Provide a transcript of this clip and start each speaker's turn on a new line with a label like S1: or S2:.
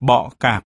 S1: bọ cạp.